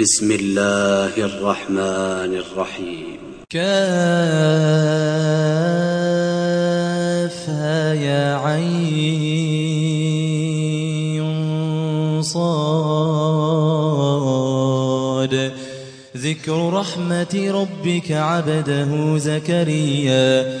بسم الله الرحمن الرحيم. كافها يا عين صاد. ذكر رحمة ربك عبده زكريا.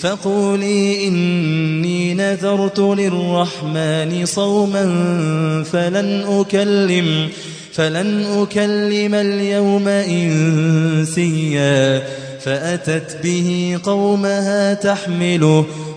فقولي إني نذرت للرحمن صوما فلن أكلم فلن أكلم اليوم إنسيا فأتت به قومها تحمله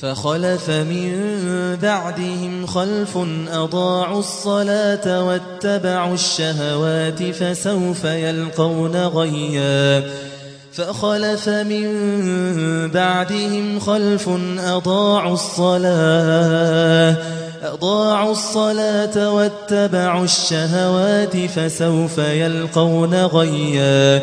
فخلف من بعدهم خلف أضاعوا الصلاة واتبعوا الشهوات فسوف يلقون غيا. فخلف من بعدهم خلف أضاعوا الصلاة أضاعوا الصلاة واتبعوا الشهوات فسوف يلقون غيا.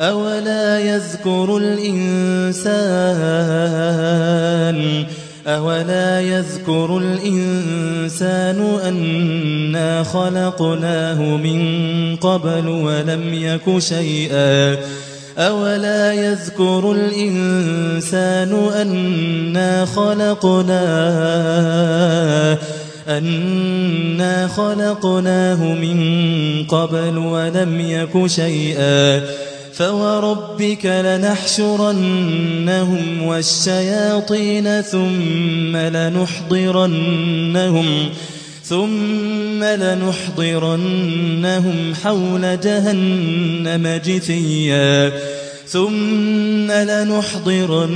أولا يذكر الإنسان أولا يذكر الإنسان أنا خلقناه من قبل ولم يك شيئا أولا يذكر الإنسان أنا خلقناه أنا خلقناه من قبل ولم يك شيئا فوربك لنحشرنهم والشياطين ثم لنحضرنهم ثم لنحضرنهم حول جهنم جثيا ثم لنحضرنهم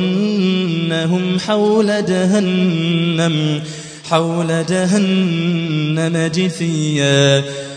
حول جهنم حول جهنم جثيا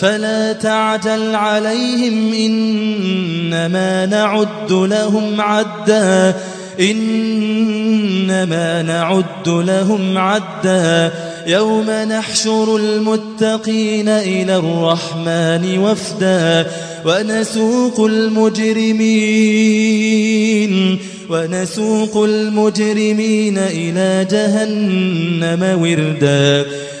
فلا تعجل عليهم إنما نعد لهم عدا إنما نعد لهم عدا. يوم نحشر المتقين إلى الرحمن وفدا ونسوق المجرمين ونسوق المجرمين إلى جهنم وردا.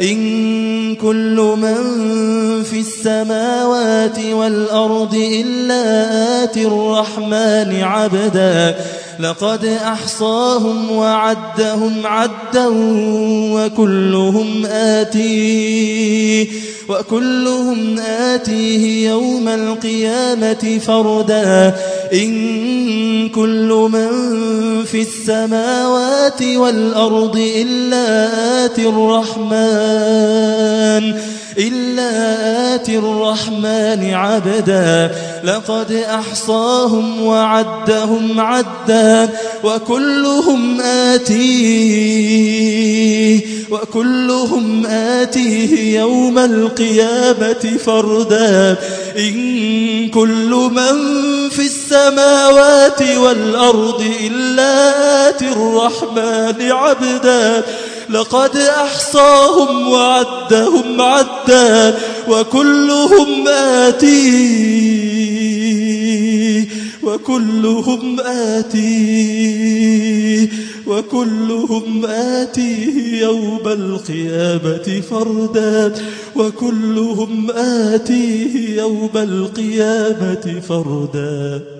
إن كل من في السماوات والأرض إلا آتي الرحمن عبدا لقد أحصاهم وعدهم عدا وكلهم آتيه وكلهم آتيه يوم القيامة فردا إن كل من في السماوات والأرض إلا آتي الرحمن إلا آتي الرحمن عبدا. لقد أحصاهم وعدهم عدا. وكلهم آتيه. وكلهم آتيه يوم القيامة فردا. إن كل من في السماوات والأرض إلا آتي الرحمن عبدا. لقد أحصاهم وعدهم عدا وكلهم آتيه وكلهم آتيه وكلهم آتيه يوم القيامة فردا وكلهم آتيه يوم القيامة فردا